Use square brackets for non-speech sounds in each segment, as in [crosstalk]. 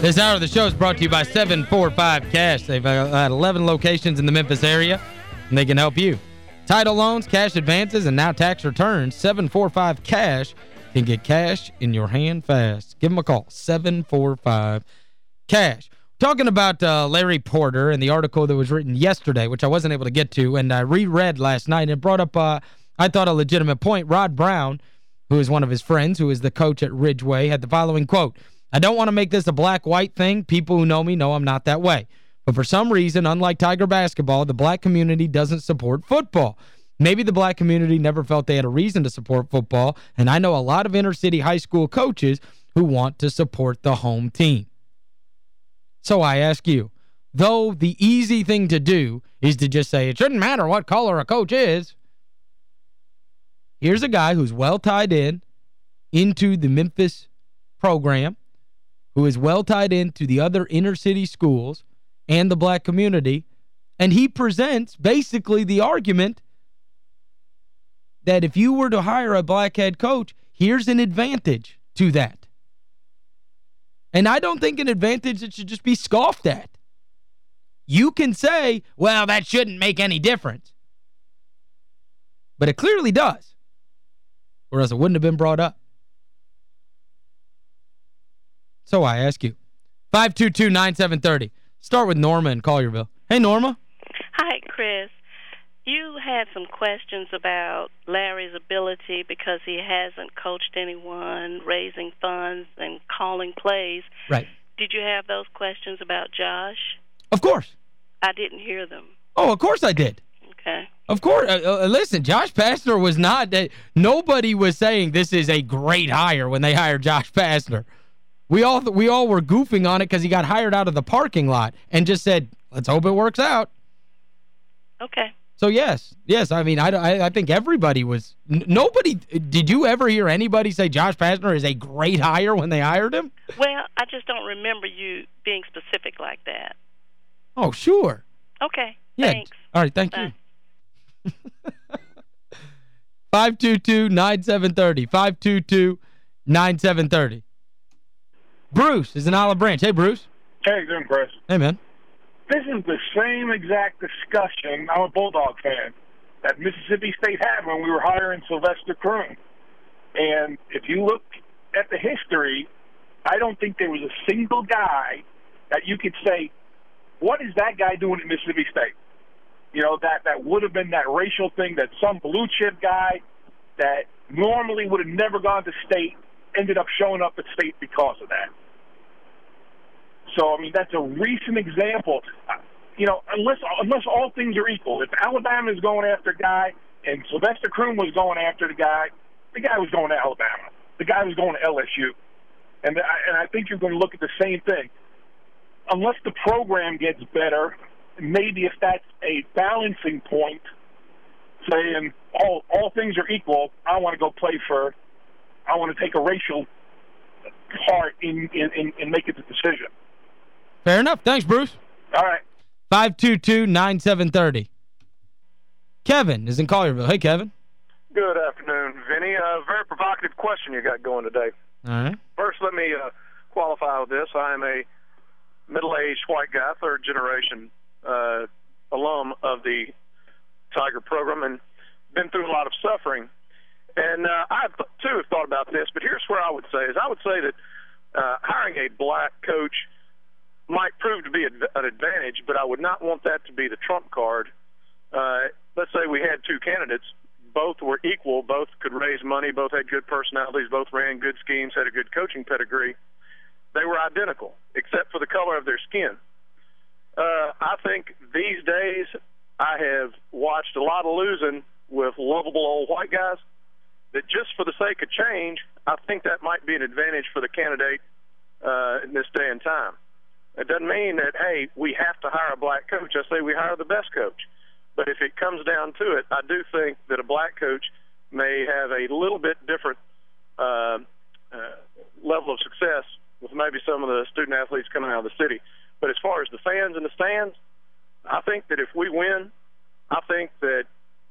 This hour of the show is brought to you by 745 Cash. They've got 11 locations in the Memphis area, and they can help you. Title loans, cash advances, and now tax returns. 745 Cash can get cash in your hand fast. Give them a call, 745 Cash. Talking about uh, Larry Porter and the article that was written yesterday, which I wasn't able to get to, and I reread last night, and it brought up, uh, I thought, a legitimate point. Rod Brown, who is one of his friends, who is the coach at Ridgeway, had the following quote, I don't want to make this a black-white thing. People who know me know I'm not that way. But for some reason, unlike Tiger basketball, the black community doesn't support football. Maybe the black community never felt they had a reason to support football, and I know a lot of inner-city high school coaches who want to support the home team. So I ask you, though the easy thing to do is to just say it shouldn't matter what color a coach is, here's a guy who's well tied in into the Memphis program, who is well tied into the other inner city schools and the black community, and he presents basically the argument that if you were to hire a black head coach, here's an advantage to that. And I don't think an advantage that should just be scoffed at. You can say, well, that shouldn't make any difference. But it clearly does. Or else it wouldn't have been brought up. So I ask you. 522-9730. Start with Norma in Collierville. Hey, Norma. Hi, Chris. You had some questions about Larry's ability because he hasn't coached anyone, raising funds and calling plays. Right. Did you have those questions about Josh? Of course. I didn't hear them. Oh, of course I did. Okay. Of course. Uh, uh, listen, Josh Pastner was not... Uh, nobody was saying this is a great hire when they hired Josh Pastner. We all we all were goofing on it because he got hired out of the parking lot and just said, let's hope it works out. Okay. So, yes. Yes, I mean, I, I, I think everybody was... Nobody... Did you ever hear anybody say Josh Pastner is a great hire when they hired him? Well, I just don't remember you being specific like that. Oh, sure. Okay. Yeah. Thanks. All right, thank Bye. you. 522-9730. 522-9730. Bruce is in Olive Branch. Hey, Bruce. Hey, doing, Chris? Hey, man. This is the same exact discussion. I'm a Bulldog fan that Mississippi State had when we were hiring Sylvester Croom. And if you look at the history, I don't think there was a single guy that you could say, "What is that guy doing at Mississippi State?" You know that that would have been that racial thing that some blue chip guy that normally would have never gone to state ended up showing up at state because of that. So I mean that's a recent example. You know, unless unless all things are equal, if Alabama is going after a guy and Sylvester Croom was going after the guy, the guy was going to Alabama. The guy was going to LSU, and and I think you're going to look at the same thing. Unless the program gets better, maybe if that's a balancing point, saying all all things are equal, I want to go play for, I want to take a racial part in in, in, in making the decision. Fair enough. Thanks, Bruce. All right. 522-9730. Kevin is in Collierville. Hey, Kevin. Good afternoon, Vinny. A very provocative question you got going today. All right. First, let me uh, qualify with this. I am a middle-aged white guy, third-generation uh, alum of the Tiger program, and been through a lot of suffering. And uh, I, too, have thought about this, but here's where I would say is I would say that uh, hiring a black coach might prove to be an advantage, but I would not want that to be the trump card. Uh, let's say we had two candidates. Both were equal. Both could raise money. Both had good personalities. Both ran good schemes. Had a good coaching pedigree. They were identical, except for the color of their skin. Uh, I think these days I have watched a lot of losing with lovable old white guys. That just for the sake of change, I think that might be an advantage for the candidate uh, in this day and time. It doesn't mean that hey we have to hire a black coach. I say we hire the best coach. But if it comes down to it, I do think that a black coach may have a little bit different uh, uh, level of success with maybe some of the student athletes coming out of the city. But as far as the fans in the stands, I think that if we win, I think that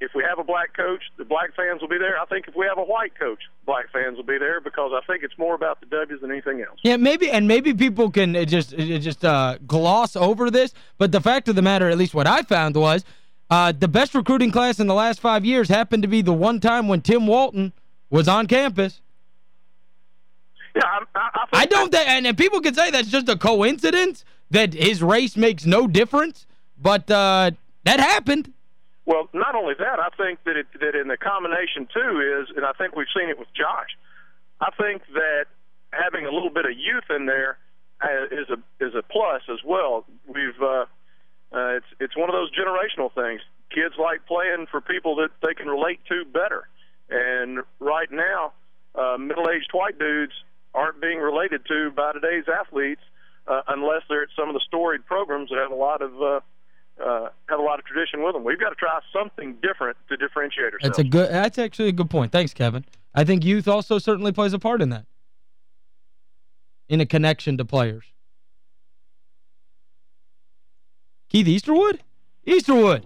if we have a black coach, the black fans will be there. I think if we have a white coach, black fans will be there because I think it's more about the W's than anything else. Yeah, maybe and maybe people can just just uh, gloss over this, but the fact of the matter, at least what I found was uh, the best recruiting class in the last five years happened to be the one time when Tim Walton was on campus. Yeah, I, I, I don't think, and, and people can say that's just a coincidence, that his race makes no difference, but uh, that happened. Well, not only that, I think that it, that in the combination too is, and I think we've seen it with Josh. I think that having a little bit of youth in there uh, a is a plus as well. We've uh, uh, it's it's one of those generational things. Kids like playing for people that they can relate to better, and right now, uh, middle-aged white dudes aren't being related to by today's athletes uh, unless they're at some of the storied programs that have a lot of uh, uh, have a lot of tradition with them. We've got to try something different to differentiate ourselves. That's a good that's actually a good point. Thanks, Kevin. I think youth also certainly plays a part in that. In a connection to players. Keith Easterwood? Easterwood.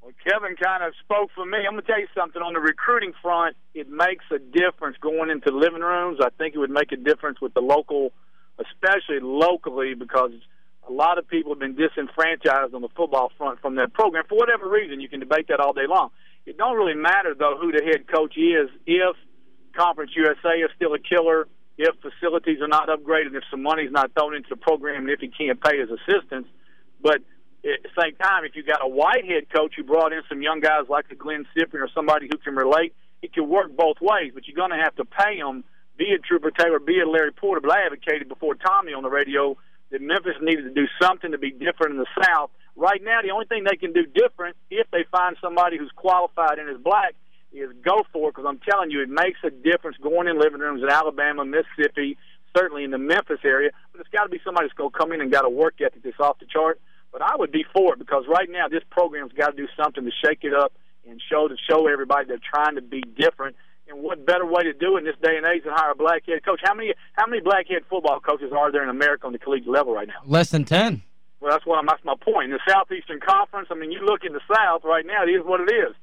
Well, Kevin kind of spoke for me. I'm going to tell you something. On the recruiting front, it makes a difference going into living rooms. I think it would make a difference with the local, especially locally, because – a lot of people have been disenfranchised on the football front from that program for whatever reason. You can debate that all day long. It don't really matter though who the head coach is if Conference USA is still a killer, if facilities are not upgraded, if some money's not thrown into the program, and if he can't pay his assistants. But at the same time, if you got a white head coach who brought in some young guys like a Glynn Cyprien or somebody who can relate, it can work both ways. But you're going to have to pay them, be it Trooper Taylor, be it Larry Porter. But I advocated before Tommy on the radio that Memphis needed to do something to be different in the South. Right now, the only thing they can do different, if they find somebody who's qualified and is black, is go for it. Because I'm telling you, it makes a difference going in living rooms in Alabama, Mississippi, certainly in the Memphis area. But it's got to be somebody that's going to come in and got a work ethic that's off the chart. But I would be for it because right now this program's got to do something to shake it up and show to show everybody they're trying to be different and what better way to do it in this day and age than hire a black head coach? How many how many black head football coaches are there in America on the collegiate level right now? Less than 10. Well, that's what I'm, that's my point. In the Southeastern Conference, I mean, you look in the South right now, it is what it is.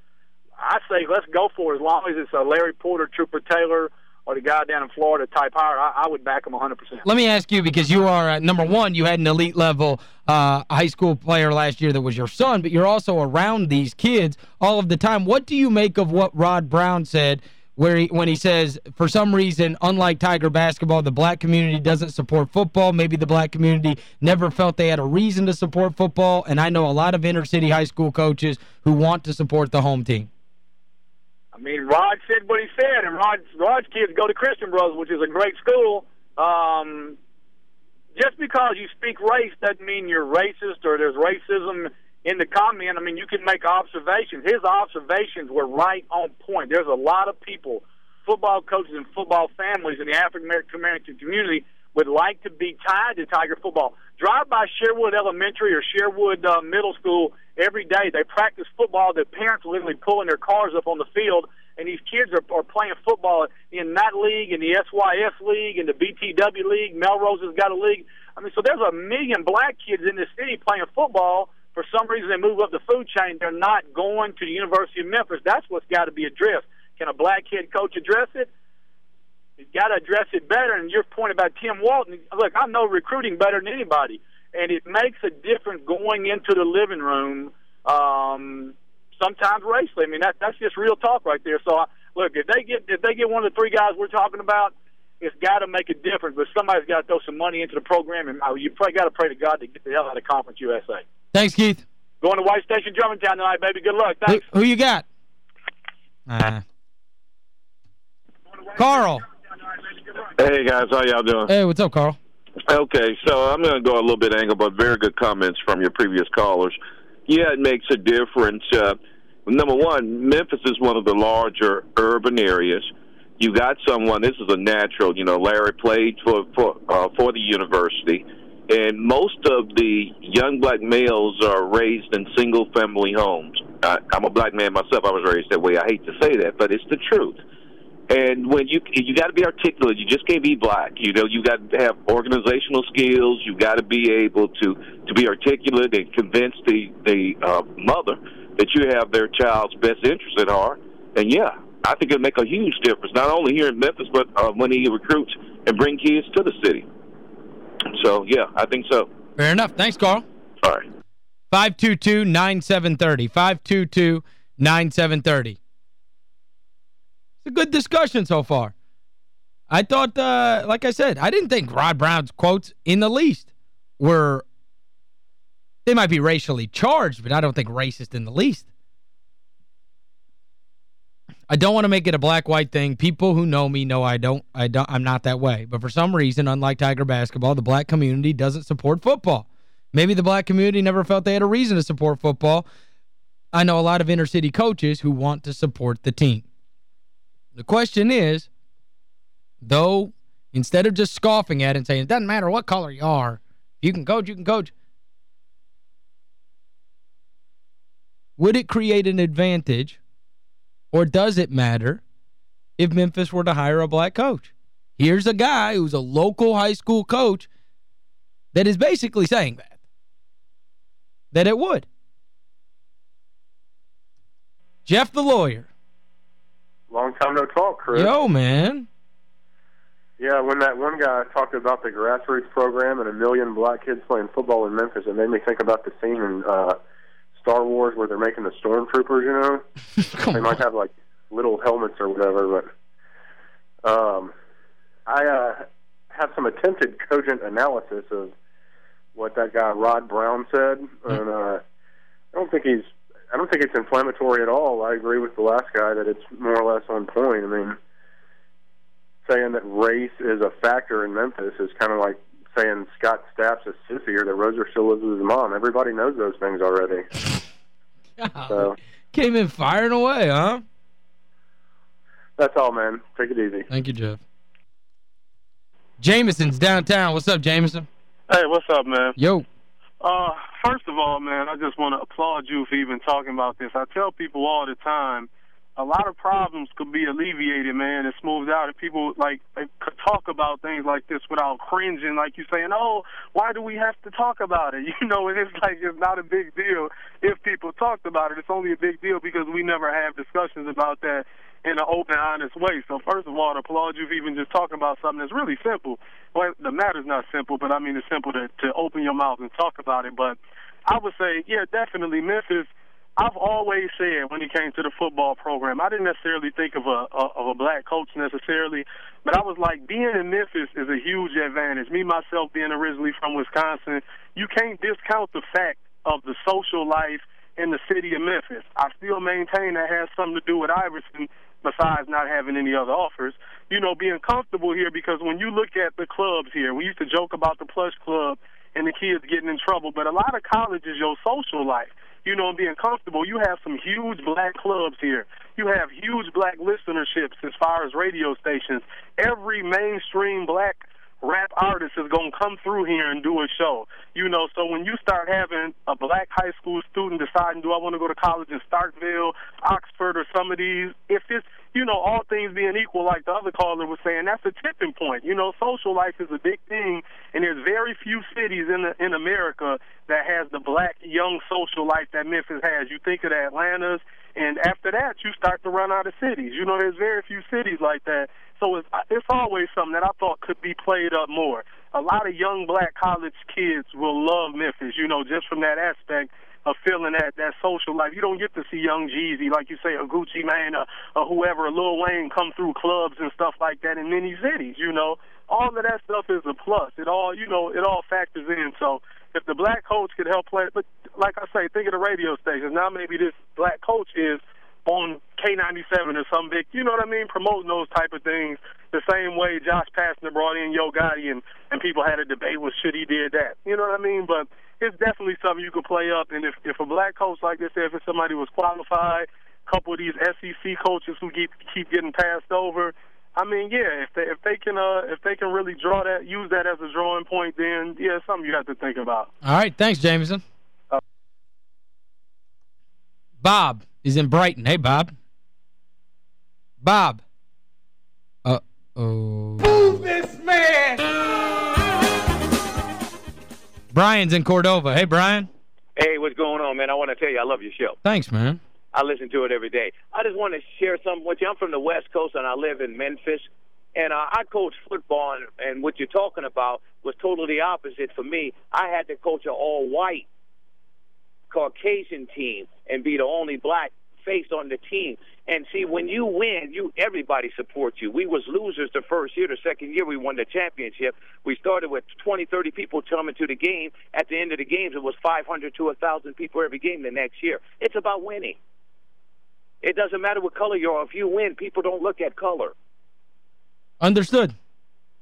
I say let's go for it as long as it's a Larry Porter, Trooper Taylor, or the guy down in Florida type hire, I, I would back him 100%. Let me ask you, because you are, uh, number one, you had an elite level uh, high school player last year that was your son, but you're also around these kids all of the time. What do you make of what Rod Brown said where he, when he says, for some reason, unlike Tiger basketball, the black community doesn't support football. Maybe the black community never felt they had a reason to support football. And I know a lot of inner-city high school coaches who want to support the home team. I mean, Rod said what he said, and Rod's, Rod's kids go to Christian Brothers, which is a great school. Um, just because you speak race doesn't mean you're racist or there's racism in the comment, I mean, you can make observations. His observations were right on point. There's a lot of people, football coaches and football families in the African American community would like to be tied to Tiger football. Drive by Sherwood Elementary or Sherwood uh, Middle School every day. They practice football. The parents are literally pulling their cars up on the field, and these kids are, are playing football in that league, in the SYS league, in the BTW league. Melrose has got a league. I mean, so there's a million black kids in this city playing football for some reason they move up the food chain, they're not going to the University of Memphis. That's what's got to be addressed. Can a black head coach address it? He's got to address it better. And your point about Tim Walton, look, I know recruiting better than anybody, and it makes a difference going into the living room. Um, sometimes racially. I mean, that that's just real talk right there. So, I, look, if they get if they get one of the three guys we're talking about, it's got to make a difference. But somebody's got to throw some money into the program, and uh, you probably got to pray to God to get the hell out of Conference USA. Thanks, Keith. Going to White Station Germantown tonight, baby. Good luck. Thanks. Who, who you got? Uh, Carl. Hey, guys. How y'all doing? Hey, what's up, Carl? Okay, so I'm going to go a little bit angle, but very good comments from your previous callers. Yeah, it makes a difference. Uh, number one, Memphis is one of the larger urban areas. You got someone. This is a natural. You know, Larry played for for uh, for the university and most of the young black males are raised in single family homes. I, I'm a black man myself. I was raised that way. I hate to say that, but it's the truth. And when you you got to be articulate, you just can't be black. You know, you got to have organizational skills. You got to be able to to be articulate and convince the the uh, mother that you have their child's best interest at heart. And yeah, I think it'll make a huge difference, not only here in Memphis, but uh, when he recruits and bring kids to the city. So, yeah, I think so. Fair enough. Thanks, Carl. All right. 522-9730. 522-9730. It's a good discussion so far. I thought, uh, like I said, I didn't think Rod Brown's quotes in the least were, they might be racially charged, but I don't think racist in the least. I don't want to make it a black-white thing. People who know me know I don't, I don't, I'm not that way. But for some reason, unlike Tiger basketball, the black community doesn't support football. Maybe the black community never felt they had a reason to support football. I know a lot of inner-city coaches who want to support the team. The question is, though, instead of just scoffing at it and saying, it doesn't matter what color you are, you can coach, you can coach, would it create an advantage or does it matter if Memphis were to hire a black coach? Here's a guy who's a local high school coach that is basically saying that. That it would. Jeff the lawyer. Long time no talk, Chris. Yo, man. Yeah, when that one guy talked about the grassroots program and a million black kids playing football in Memphis, it made me think about the scene in uh, Star Wars where they're making the stormtroopers, you know? [laughs] they might have, like, little helmets or whatever, but um, I uh, have some attempted cogent analysis of what that guy Rod Brown said, and uh, I don't think he's I don't think it's inflammatory at all. I agree with the last guy that it's more or less on point. I mean, saying that race is a factor in Memphis is kind of like saying Scott Stapp's a sissy or that Rozier still lives with his mom. Everybody knows those things already. [laughs] so, Came in firing away, huh? That's all, man. Take it easy. Thank you, Jeff. Jameson's downtown. What's up, Jameson? Hey, what's up, man? Yo. Uh, first of all, man, I just want to applaud you for even talking about this. I tell people all the time, a lot of problems could be alleviated, man, and smoothed out if people like could talk about things like this without cringing, like you saying, "Oh, why do we have to talk about it?" [laughs] You know, and it's like it's not a big deal if people talked about it. It's only a big deal because we never have discussions about that in an open, honest way. So first of all, to applaud you for even just talking about something that's really simple. Well, the matter's not simple, but I mean it's simple to to open your mouth and talk about it. But I would say, yeah, definitely Memphis. I've always said when it came to the football program, I didn't necessarily think of a, a of a black coach necessarily, but I was like being in Memphis is a huge advantage. Me myself being originally from Wisconsin, you can't discount the fact of the social life in the city of Memphis. I still maintain that has something to do with Iverson besides not having any other offers. You know, being comfortable here because when you look at the clubs here, we used to joke about the plush club and the kids getting in trouble, but a lot of college is your social life. You know, and being comfortable. You have some huge black clubs here. You have huge black listenerships as far as radio stations. Every mainstream black rap artist is going to come through here and do a show. You know, so when you start having a black high school student deciding, do I want to go to college in Starkville, Oxford, or some of these, if it's, you know, all things being equal, like the other caller was saying, that's a tipping point. You know, social life is a big thing, and there's very few cities in the, in America that has the black young social life that Memphis has. You think of the Atlantas, and after that, you start to run out of cities. You know, there's very few cities like that so it's, it's always something that I thought could be played up more. A lot of young black college kids will love Memphis, you know, just from that aspect of feeling that that social life. You don't get to see young Jeezy, like you say, a Gucci Mane, or, or whoever, a Lil Wayne, come through clubs and stuff like that in many cities. You know, all of that stuff is a plus. It all, you know, it all factors in. So if the black coach could help play, but like I say, think of the radio stations. Now maybe this black coach is on K97 or some big, you know what I mean, promoting those type of things the same way Josh Pastner brought in Yo Gotti and, and people had a debate with should he did that. You know what I mean? But it's definitely something you could play up. And if, if a black coach like this, if somebody was qualified, a couple of these SEC coaches who keep keep getting passed over, I mean, yeah, if they if they can uh if they can really draw that use that as a drawing point, then yeah, it's something you have to think about. All right, thanks, Jameson. Uh, Bob is in Brighton. Hey, Bob. Bob. Uh-oh. Move this man! Brian's in Cordova. Hey, Brian. Hey, what's what's going on, man. I want to tell you I love your show. Thanks, man. I listen to it every day. I just want to share something with you. I'm from the West Coast and I live in Memphis. And uh, I coach football, and, and what you're talking about was totally the opposite for me. I had to coach an all white Caucasian team and be the only black face on the team. And see, when you win, you everybody supports you. We was losers the first year. The second year, we won the championship. We started with 20, 30 people coming to the game. At the end of the games, it was 500 to 1,000 people every game the next year. It's about winning. It doesn't matter what color you are. If you win, people don't look at color. Understood.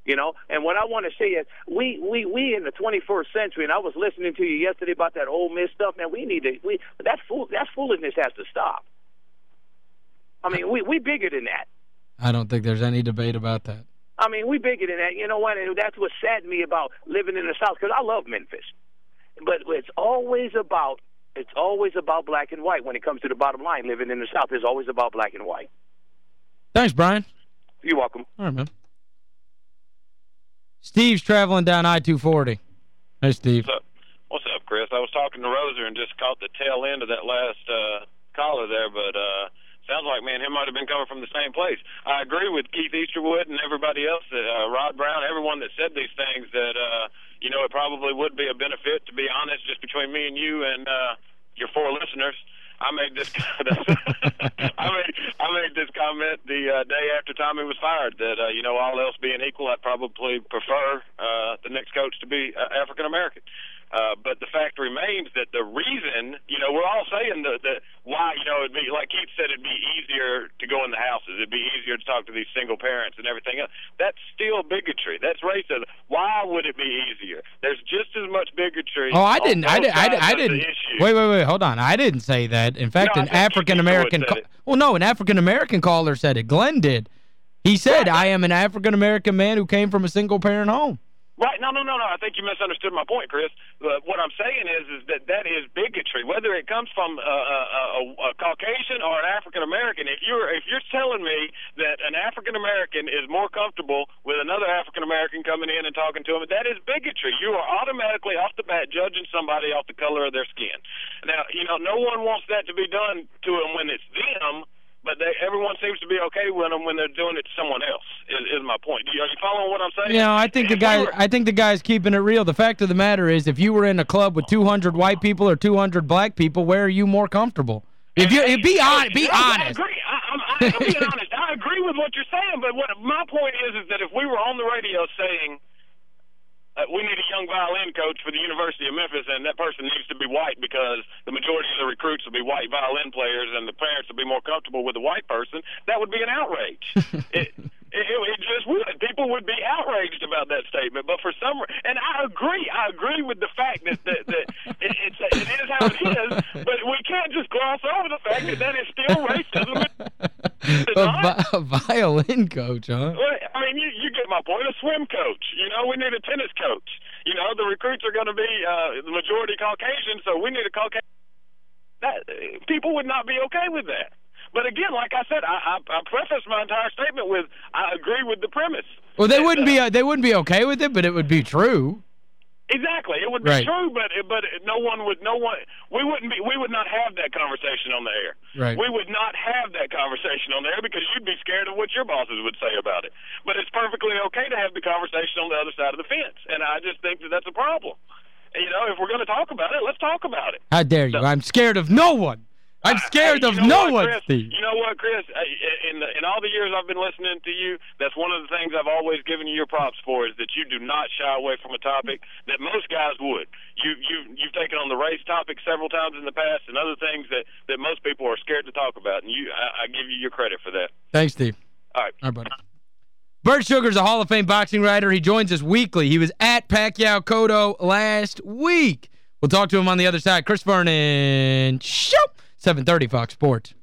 You know, and what I want to say is, we we we in the 21st century, and I was listening to you yesterday about that Ole Miss stuff. Man, we need to we that fool that foolishness has to stop. I mean, we we bigger than that. I don't think there's any debate about that. I mean, we bigger than that. You know what? And that's what saddened me about living in the South because I love Memphis, but it's always about it's always about black and white when it comes to the bottom line. Living in the South is always about black and white. Thanks, Brian. You're welcome. All right, man. Steve's traveling down I-240. Hey, Steve. What's up? What's up, Chris? I was talking to Roser and just caught the tail end of that last uh, caller there, but uh, sounds like, man, him might have been coming from the same place. I agree with Keith Easterwood and everybody else, uh, Rod Brown, everyone that said these things that, uh, you know, it probably would be a benefit, to be honest, just between me and you and uh, your four listeners. I made this [laughs] I made I made this comment the uh, day after Tommy was fired that uh, you know all else being equal I'd probably prefer uh, the next coach to be uh, African American. Uh, but the fact remains that the reason, you know, we're all saying that, that why, you know, it'd be like Keith said, it'd be easier to go in the houses, it'd be easier to talk to these single parents and everything else. That's still bigotry. That's racism. Why would it be easier? There's just as much bigotry. Oh, I didn't. I, did, I, I didn't. Wait, wait, wait. Hold on. I didn't say that. In fact, no, an African American. Well, no, an African American caller said it. Glenn did. He said, "I am an African American man who came from a single parent home." Right? No, no, no, no. I think you misunderstood my point, Chris. Uh, what I'm saying is, is that that is bigotry, whether it comes from a, a, a, a Caucasian or an African American. If you're if you're telling me that an African American is more comfortable with another African American coming in and talking to him, that is bigotry. You are automatically off the bat judging somebody off the color of their skin. Now, you know, no one wants that to be done to them when it's them but they, everyone seems to be okay with them when they're doing it to someone else. Is, is my point. Are you following what I'm saying? Yeah, I think the guy. I think the guy's keeping it real. The fact of the matter is, if you were in a club with 200 white people or 200 black people, where are you more comfortable? If you if be honest, be honest. I agree. I, I'm being [laughs] honest. I agree with what you're saying, but what my point is is that if we were on the radio saying uh, we need a young violin coach for the University of Memphis, and that person needs to be white because the majority of the recruits will be white violin players, and the parents will be more comfortable with a white person. That would be an outrage. [laughs] it, it, it just would. People would be outraged about that statement. But for some, and I agree. I agree with the fact that that, that it, it's it is how it is. But we can't just gloss over the fact that that is still racism. [laughs] a, vi violin coach, huh? Well, I mean, you, you get my point. A swim coach. You know, we need a tennis coach. You know, the recruits are going to be uh, the majority Caucasian, so we need a Caucasian. That people would not be okay with that. But again, like I said, I, I, I prefaced my entire statement with I agree with the premise. Well, they wouldn't be uh, they wouldn't be okay with it, but it would be true. Exactly, it would be right. true, but but no one would no one we wouldn't be we would not have that conversation on the air. Right. We would not have that conversation on the air because you'd be scared of what your bosses would say about it. But it's perfectly okay to have the conversation on the other side of the fence, and I just think that that's a problem. You know, if we're going to talk about it, let's talk about it. How dare you? So, I'm scared of no one. I'm scared I, of you know no what, one, Chris, Steve. You know what, Chris? In, in all the years I've been listening to you, that's one of the things I've always given you your props for is that you do not shy away from a topic that most guys would. You you you've taken on the race topic several times in the past and other things that that most people are scared to talk about, and you I, I give you your credit for that. Thanks, Steve. All right. All right, buddy. Bert Sugar's a Hall of Fame boxing writer. He joins us weekly. He was at Pacquiao Cotto last week. We'll talk to him on the other side. Chris Vernon, show 730 Fox Sports.